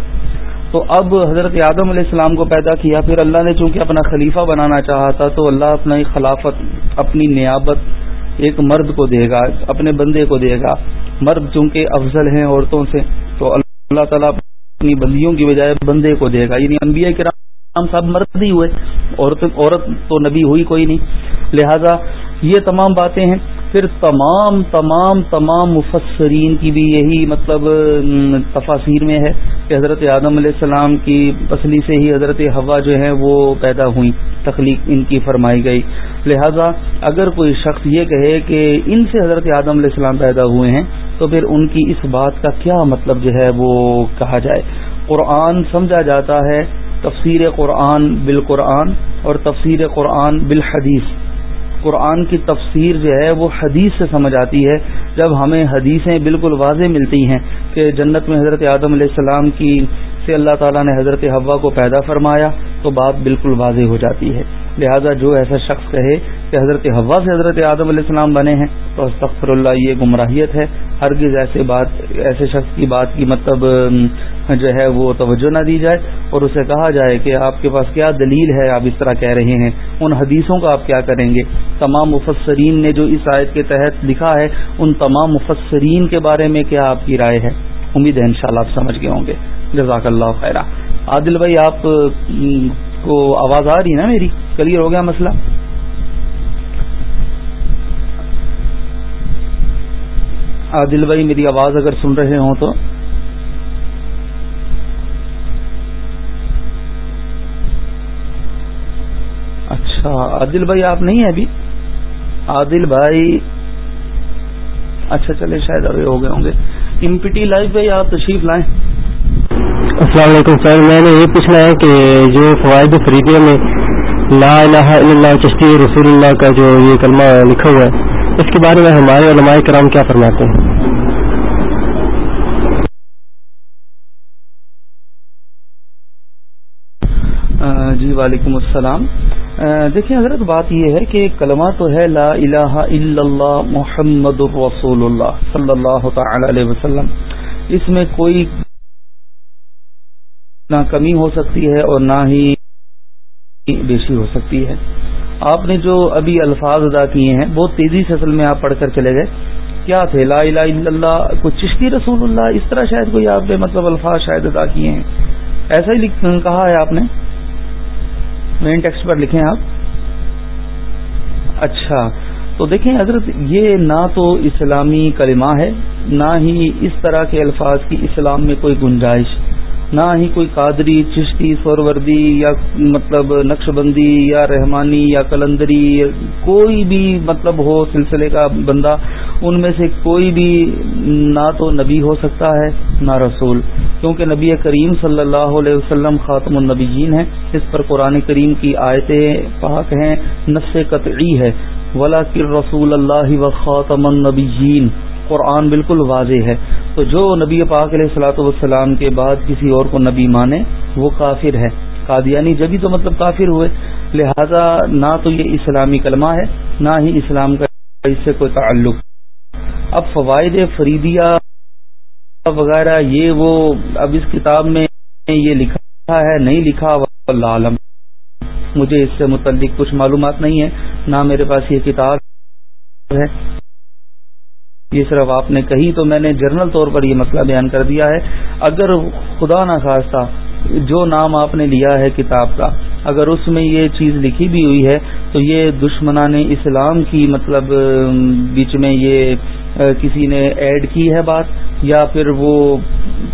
تو اب حضرت آدم علیہ السلام کو پیدا کیا، پھر اللہ نے چونکہ اپنا خلیفہ بنانا چاہا تھا، تو اللہ اپنا خلافت، اپنی نیابت ایک مرد کو دے گا، اپنے بندے کو دے گا۔ مرد چونکہ افضل ہیں عورتوں سے، تو اللہ تعالیٰ اپنی بندیوں کی بجائے بندے کو دے گا۔ یعنی انبیاء کرام صاحب مرد ہی ہوئے عورت تو نبی ہوئی کوئی نہیں۔ لہذا یہ تمام باتیں ہیں۔ پھر تمام تمام تمام مفسرین کی بھی یہی مطلب تفاصیر میں ہے کہ حضرت آدم علیہ السلام کی پسلی سے ہی حضرت ہوا جو ہے وہ پیدا ہوئی تخلیق ان کی فرمائی گئی۔ لہذا اگر کوئی شخص یہ کہے کہ ان سے حضرت آدم علیہ السلام پیدا ہوئے ہیں، تو پھر ان کی اس بات کا کیا مطلب جو ہے وہ کہا جائے؟ قرآن سمجھا جاتا ہے تفسیر قرآن بالقرآن اور تفسیر قرآن بالحدیث۔ قرآن کی تفسیر جو ہے وہ حدیث سے سمجھ آتی ہے، جب ہمیں حدیثیں بالکل واضح ملتی ہیں کہ جنت میں حضرت آدم علیہ السلام کی، سے اللہ تعالیٰ نے حضرت ہوا کو پیدا فرمایا، تو بات بالکل واضح ہو جاتی ہے۔ لہذا جو ایسا شخص کہے کہ حضرت ہوا سے حضرت آدم علیہ السلام بنے ہیں، تو استغفر اللہ یہ گمراہیت ہے۔ ہرگز ایسے بات، ایسے شخص کی بات کی مطلب جو ہے وہ توجہ نہ دی جائے اور اسے کہا جائے کہ آپ کے پاس کیا دلیل ہے، آپ اس طرح کہہ رہے ہیں۔ ان حدیثوں کا آپ کیا کریں گے؟ تمام مفسرین نے جو اس آیت کے تحت لکھا ہے، ان تمام مفسرین کے بارے میں کیا آپ کی رائے ہے؟ امید ہے انشاءاللہ آپ سمجھ گئے ہوں گے۔ جزاک اللہ خیر عادل بھائی، آپ کو آواز آ رہی ہے نا میری؟ کلیئر ہو گیا مسئلہ؟ عادل بھائی میری آواز اگر سن رہے ہوں تو۔ اچھا عادل بھائی آپ نہیں ہیں ابھی؟ عادل بھائی۔ اچھا چلے شاید ابھی ہو گئے ہوں گے۔ امپیٹی لائف بھائی آپ تشریف لائیں۔ السلام علیکم سر، میں نے یہ پوچھنا ہے کہ جو فوائد فریدیہ میں لا الہ الا اللہ چشتی رسول اللہ کا جو یہ کلمہ لکھا ہوا ہے، اس کے بارے میں ہمارے علماء کرام کیا فرماتے ہیں؟ جی وعلیکم السلام۔ دیکھیں، حضرت، بات یہ ہے کہ کلمہ تو ہے لا الہ الا اللہ محمد الرسول اللہ صلی اللہ تعالی علیہ وسلم۔ اس میں کوئی نہ کمی ہو سکتی ہے اور نہ ہی بیشی ہو سکتی ہے۔ آپ نے جو ابھی الفاظ ادا کیے ہیں، بہت تیزی سے اصل میں آپ پڑھ کر چلے گئے۔ کیا تھے؟ لا الہ الا اللہ، کوئی چشتی رسول اللہ، اس طرح شاید کوئی آپ نے مطلب الفاظ شاید ادا کیے ہیں۔ ایسا ہی کہا ہے آپ نے۔ مین ٹیکسٹ پر لکھیں آپ۔ اچھا تو دیکھیں حضرت، یہ نہ تو اسلامی کلمہ ہے، نہ ہی اس طرح کے الفاظ کی اسلام میں کوئی گنجائش۔ نہ ہی کوئی قادری، چشتی، سوروردی یا مطلب نقش بندی یا رحمانی یا کلندری، کوئی بھی مطلب ہو سلسلے کا بندہ، ان میں سے کوئی بھی نہ تو نبی ہو سکتا ہے، نہ رسول۔ کیونکہ نبی کریم صلی اللہ علیہ وسلم خاتم النبیین ہیں، اس پر قرآن کریم کی آیتیں پاک ہیں نس قطعی ہے۔ ولا کر رسول اللہ و خاتم النبیین قرآن بالکل واضح ہے۔ تو جو نبی پاک علیہ السلاۃ والسلام کے بعد کسی اور کو نبی مانے، وہ کافر ہے۔ قادیانی جبھی تو مطلب کافر ہوئے۔ لہذا نہ تو یہ اسلامی کلمہ ہے، نہ ہی اسلام کا اس سے کوئی تعلق۔ اب فوائد فریدیہ وغیرہ، یہ وہ اب اس کتاب میں یہ لکھا ہے، نہیں لکھا اللہ عالم۔ مجھے اس سے متعلق کچھ معلومات نہیں ہے نہ میرے پاس یہ کتاب ہے۔ یہ صرف آپ نے کہی تو میں نے جرنل طور پر یہ مسئلہ بیان کر دیا ہے۔ اگر خدا نہ خواستہ جو نام آپ نے لیا ہے کتاب کا، اگر اس میں یہ چیز لکھی بھی ہوئی ہے تو یہ دشمنان اسلام کی مطلب بیچ میں یہ کسی نے ایڈ کی ہے بات، یا پھر وہ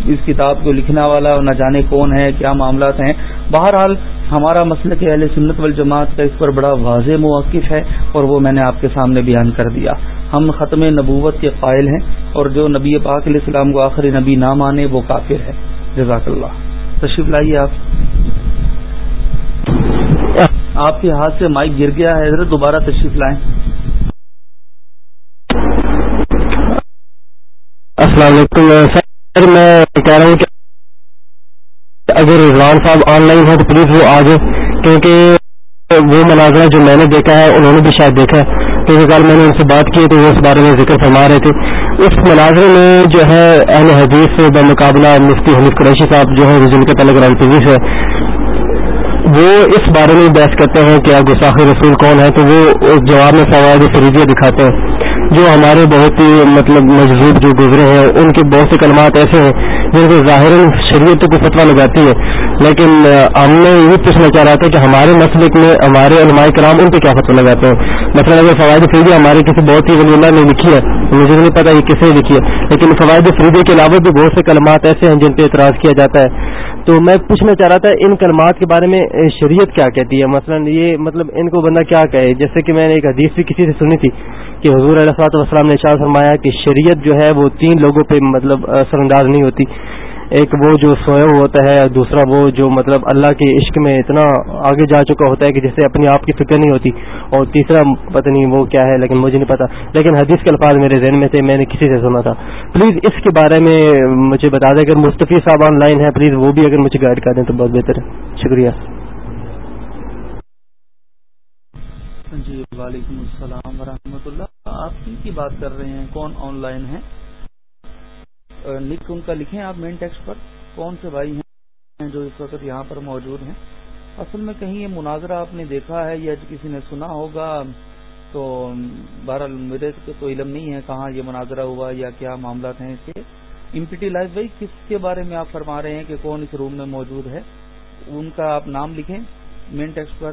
اس کتاب کو لکھنے والا نہ جانے کون ہے، کیا معاملات ہیں۔ بہرحال ہمارا مسئلہ کہ اہل سنت والجماعت کا اس پر بڑا واضح موقف ہے اور وہ میں نے آپ کے سامنے بیان کر دیا۔ ہم ختم نبوت کے قائل ہیں اور جو نبی پاک علیہ السلام کو آخری نبی نہ مانے وہ کافر ہے۔ جزاک اللہ تشریف لائیے آپ۔ آپ کے ہاتھ سے مائک گر گیا ہے۔ حضرت دوبارہ تشریف لائیں۔ السلام علیکم۔ سر میں کہہ رہا ہوں کہ اگر رضوان صاحب آن لائن ہے تو پلیز وہ آ جائے کیونکہ وہ مناظرہ جو میں نے دیکھا ہے، انہوں نے بھی شاید دیکھا ہے۔ کیونکہ کل میں نے ان سے بات کی تو وہ اس بارے میں ذکر فرما رہے تھے۔ اس مناظرے میں جو ہے، اہل حدیث سے بمقابلہ مفتی حمید قریشی صاحب جو ہے جن کے تعلق رائل ہے، وہ اس بارے میں بحث کرتے ہیں کہ گساخی رسول کون ہے تو وہ اس جواب میں فوائد فریدیہ دکھاتے ہیں۔ جو ہمارے بہت ہی مطلب مجذوب جو گزرے ہیں، ان کے بہت سے کلمات ایسے ہیں جن ظاہر شریعت کو فتویٰ لگاتی ہے۔ لیکن ہم نے یہ پوچھنا چاہ رہا تھا کہ ہمارے مسلک میں ہمارے علماء کرام ان پہ کیا فتویٰ لگاتے ہیں؟ مثلا اگر فوائد فریدی ہمارے کسی بہت ہی ولی اللہ نے لکھی ہے، مجھے نہیں پتا یہ کس نے لکھی ہے، لیکن فوائد فریدی کے علاوہ بھی بہت سے کلمات ایسے ہیں جن پہ اعتراض کیا جاتا ہے۔ تو میں پوچھنا چاہ رہا تھا ان کلمات کے بارے میں شریعت کیا کہتی ہے؟ مثلا یہ مطلب ان کو بندہ کیا کہے؟ جیسے کہ میں نے ایک حدیث بھی کسی سے سنی تھی کہ حضور علیہ وسلم نے شاہ فرمایا کہ شریعت جو ہے وہ تین لوگوں پہ مطلب اثر انداز نہیں ہوتی۔ ایک وہ جو سویا ہوتا ہے، دوسرا وہ جو مطلب اللہ کے عشق میں اتنا آگے جا چکا ہوتا ہے کہ جسے اپنی آپ کی فکر نہیں ہوتی۔ اور تیسرا پتہ نہیں وہ کیا ہے، لیکن مجھے نہیں پتا لیکن حدیث کے الفاظ میرے ذہن میں تھے، میں نے کسی سے سنا تھا۔ پلیز اس کے بارے میں مجھے بتا دیں۔ اگر مستفی صاحب آن لائن ہے پلیز وہ بھی اگر مجھے گائڈ کر دیں تو بہت بہتر ہے۔ شکریہ۔ جی وعلیکم السلام ورحمۃ اللہ۔ آپ کی بات کر رہے ہیں؟ کون آن لائن ہے؟ لکھ ان کا لکھیں آپ مین ٹیکسٹ پر، کون سے بھائی ہیں جو اس وقت یہاں پر موجود ہیں؟ اصل میں کہیں یہ مناظرہ آپ نے دیکھا ہے یا کسی نے سنا ہوگا، تو بہرحال میرے تو علم نہیں ہے کہاں یہ مناظرہ ہوا یا کیا معاملات ہیں اس کے۔ امپیٹی لائف بھائی، کس کے بارے میں آپ فرما رہے ہیں کہ کون اس روم میں موجود ہے؟ ان کا آپ نام لکھیں مین ٹیکسٹ پر۔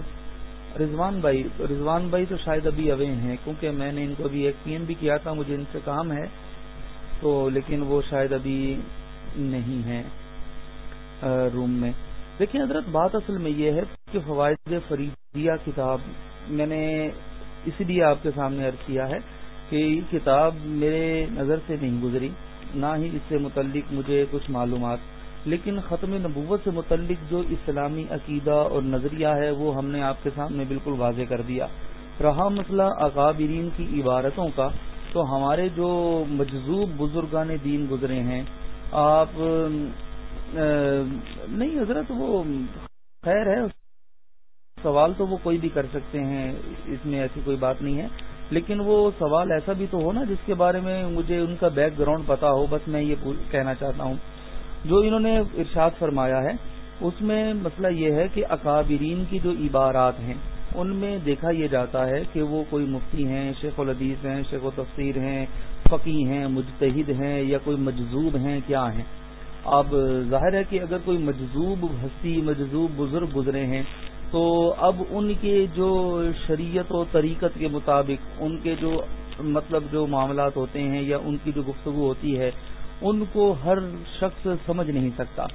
رضوان بھائی رضوان بھائی تو شاید ابھی اوے ہیں، کیونکہ میں نے ان کو ابھی ایک پی ایم بھی کیا تھا، مجھے ان سے کام ہے۔ تو لیکن وہ شاید ابھی نہیں ہے روم میں۔ دیکھیں حضرت، بات اصل میں یہ ہے کہ فوائد فریدیہ کتاب، میں نے اسی لیے آپ کے سامنے عرض کیا ہے کہ یہ کتاب میرے نظر سے نہیں گزری، نہ ہی اس سے متعلق مجھے کچھ معلومات۔ لیکن ختم نبوت سے متعلق جو اسلامی عقیدہ اور نظریہ ہے، وہ ہم نے آپ کے سامنے بالکل واضح کر دیا۔ رہا مسئلہ اقابرین کی عبارتوں کا۔ تو ہمارے جو مجذوب بزرگان دین گزرے ہیں، آپ نہیں، حضرت، وہ خیر ہے، سوال تو وہ کوئی بھی کر سکتے ہیں، اس میں ایسی کوئی بات نہیں ہے، لیکن وہ سوال ایسا بھی تو ہو نا جس کے بارے میں مجھے ان کا بیک گراؤنڈ پتا ہو، بس میں یہ کہنا چاہتا ہوں۔ جو انہوں نے ارشاد فرمایا ہے، اس میں مسئلہ یہ ہے کہ اکابرین کی جو عبارات ہیں ان میں دیکھا یہ جاتا ہے کہ وہ کوئی مفتی ہیں، شیخ العدیث ہیں، شیخ و تفسیر ہیں فقی ہیں، مجتہد ہیں یا کوئی مجذوب ہیں، کیا ہیں؟ اب ظاہر ہے کہ اگر کوئی مجذوب ہستی، مجذوب بزرگ گزرے ہیں تو اب ان کے جو شریعت و طریقت کے مطابق ان کے جو مطلب جو معاملات ہوتے ہیں یا ان کی جو گفتگو ہوتی ہے، ان کو ہر شخص سمجھ نہیں سکتا۔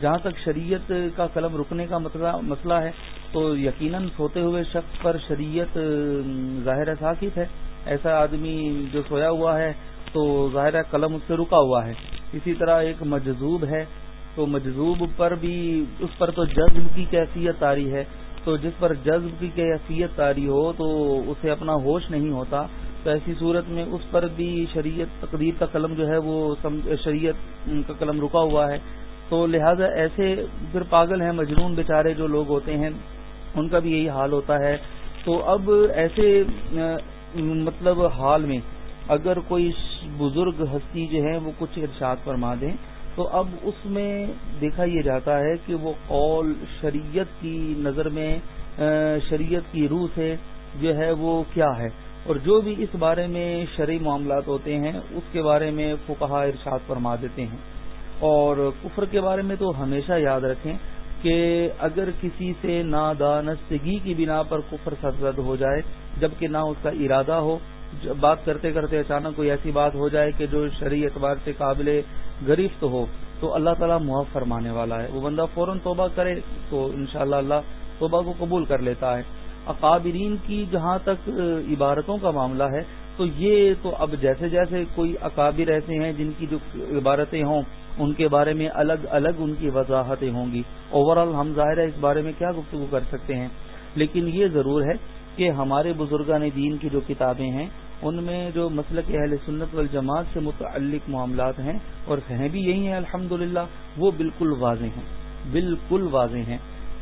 جہاں تک شریعت کا قلم رکنے کا مسئلہ ہے، تو یقیناً سوتے ہوئے شخص پر شریعت ظاہر ثاقف ہے۔ ایسا آدمی جو سویا ہوا ہے، تو ظاہر قلم اس سے رکا ہوا ہے۔ اسی طرح ایک مجذوب ہے، تو مجذوب پر بھی اس پر تو جذب کی کیفیت آ رہی ہے۔ تو جس پر جذب کی کیفیت آ رہی ہو، تو اسے اپنا ہوش نہیں ہوتا۔ تو ایسی صورت میں اس پر بھی شریعت تقدیر کا قلم جو ہے، وہ شریعت کا قلم رکا ہوا ہے۔ تو لہذا ایسے پھر پاگل ہیں، مجنون بیچارے جو لوگ ہوتے ہیں، ان کا بھی یہی حال ہوتا ہے۔ تو اب ایسے مطلب حال میں اگر کوئی بزرگ ہستی جو ہے وہ کچھ ارشاد فرما دیں، تو اب اس میں دیکھا یہ جاتا ہے کہ وہ قول شریعت کی نظر میں شریعت کی روح سے جو ہے وہ کیا ہے۔ اور جو بھی اس بارے میں شرعی معاملات ہوتے ہیں، اس کے بارے میں فکہ ارشاد فرما دیتے ہیں۔ اور کفر کے بارے میں تو ہمیشہ یاد رکھیں کہ اگر کسی سے نادانستگی کی بنا پر کفر سرزد ہو جائے، جبکہ نہ اس کا ارادہ ہو بات کرتے کرتے اچانک کوئی ایسی بات ہو جائے کہ جو شرعی اعتبار سے قابل گرفت ہو، تو اللہ تعالیٰ معاف فرمانے والا ہے۔ وہ بندہ فوراً توبہ کرے تو انشاءاللہ اللہ توبہ کو قبول کر لیتا ہے۔ اقابرین کی جہاں تک عبارتوں کا معاملہ ہے، تو یہ تو اب جیسے جیسے کوئی اکابر ایسے ہیں جن کی جو عبارتیں ہوں ان کے بارے میں الگ الگ ان کی وضاحتیں ہوں گی۔ اوور آل ہم ظاہر ہے اس بارے میں کیا گفتگو کر سکتے ہیں۔ لیکن یہ ضرور ہے کہ ہمارے بزرگان دین کی جو کتابیں ہیں، ان میں جو مسلک اہل سنت والجماعت سے متعلق معاملات ہیں اور ہیں بھی یہی ہیں الحمد وہ بالکل واضح ہیں۔ بالکل واضح ہیں۔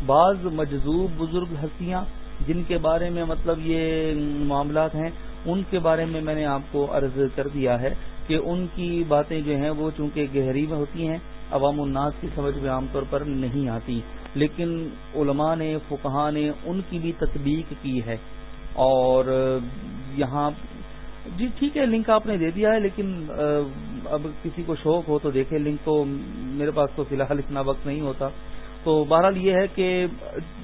بعض مجذوب بزرگ ہستیاں جن کے بارے میں مطلب یہ معاملات ہیں، ان کے بارے میں میں نے آپ کو عرض کر دیا ہے کہ ان کی باتیں جو ہیں وہ چونکہ گہری میں ہوتی ہیں، عوام الناس کی سمجھ میں عام طور پر نہیں آتی۔ لیکن علماء نے فقہ نے ان کی بھی تطبیق کی ہے۔ اور یہاں جی ٹھیک ہے، لنک آپ نے دے دیا ہے، لیکن اب کسی کو شوق ہو تو دیکھے لنک تو میرے پاس تو فی الحال اتنا وقت نہیں ہوتا۔ تو بہرحال یہ ہے کہ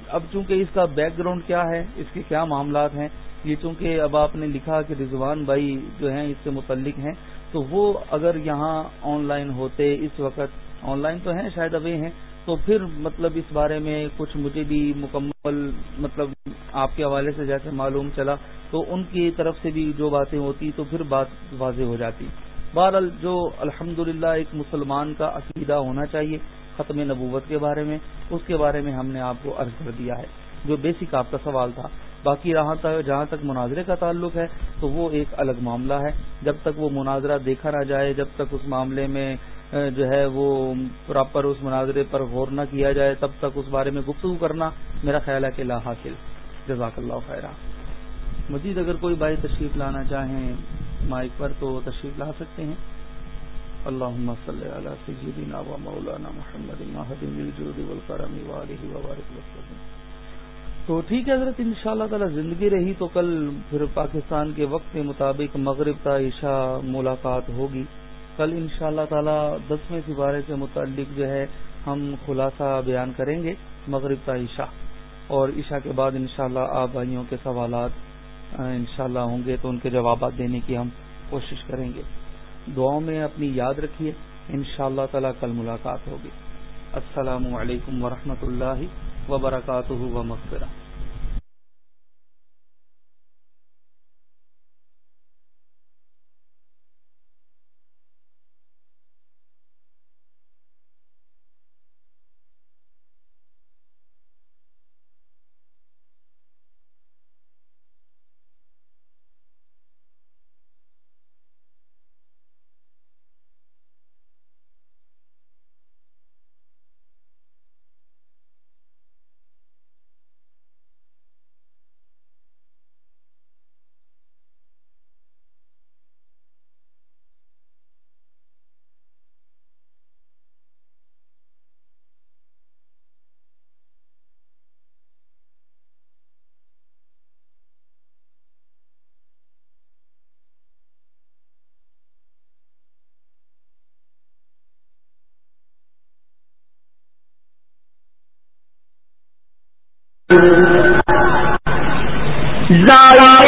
اب چونکہ اس کا بیک گراؤنڈ کیا ہے، اس کے کیا معاملات ہیں، یہ چونکہ اب آپ نے لکھا کہ رضوان بھائی جو ہیں اس سے متعلق ہیں۔ تو وہ اگر یہاں آن لائن ہوتے اس وقت، آن لائن تو ہیں، شاید ابھی ہیں، تو پھر مطلب اس بارے میں کچھ مجھے بھی مکمل مطلب آپ کے حوالے سے جیسے معلوم چلا، تو ان کی طرف سے بھی جو باتیں ہوتی تو پھر بات واضح ہو جاتی۔ بہرحال جو الحمد ایک مسلمان کا عقیدہ ہونا چاہیے ختم نبوت کے بارے میں، اس کے بارے میں ہم نے آپ کو عرض کر دیا ہے، جو بیسک آپ کا سوال تھا۔ باقی جہاں تک مناظرے کا تعلق ہے، تو وہ ایک الگ معاملہ ہے۔ جب تک وہ مناظرہ دیکھا نہ جائے، جب تک اس معاملے میں جو ہے وہ پراپر اس مناظرے پر غور نہ کیا جائے، تب تک اس بارے میں گفتگو کرنا میرا خیال ہے کہ لا حاصل۔ جزاک اللہ خیرہ مزید اگر کوئی بھائی تشریف لانا چاہیں مائک پر، تو تشریف لا سکتے ہیں۔ اللہ مولانا محمد تو ٹھیک ہے حضرت ان شاء اللہ تعالی زندگی رہی تو کل پھر پاکستان کے وقت کے مطابق مغرب تا عشاء ملاقات ہوگی۔ کل ان شاء اللہ تعالی دسویں سپارے سے متعلق جو ہے، ہم خلاصہ بیان کریں گے مغرب تا عشاء۔ اور عشاء کے بعد انشاءاللہ شاء آپ بھائیوں کے سوالات انشاءاللہ ہوں گے تو ان کے جوابات دینے کی ہم کوشش کریں گے۔ دعاؤں میں اپنی یاد رکھیے ان شاء اللہ تعالی کل ملاقات ہوگی۔ السلام علیکم ورحمۃ اللہ وبرکاتہ و مغفرہ۔ جیسے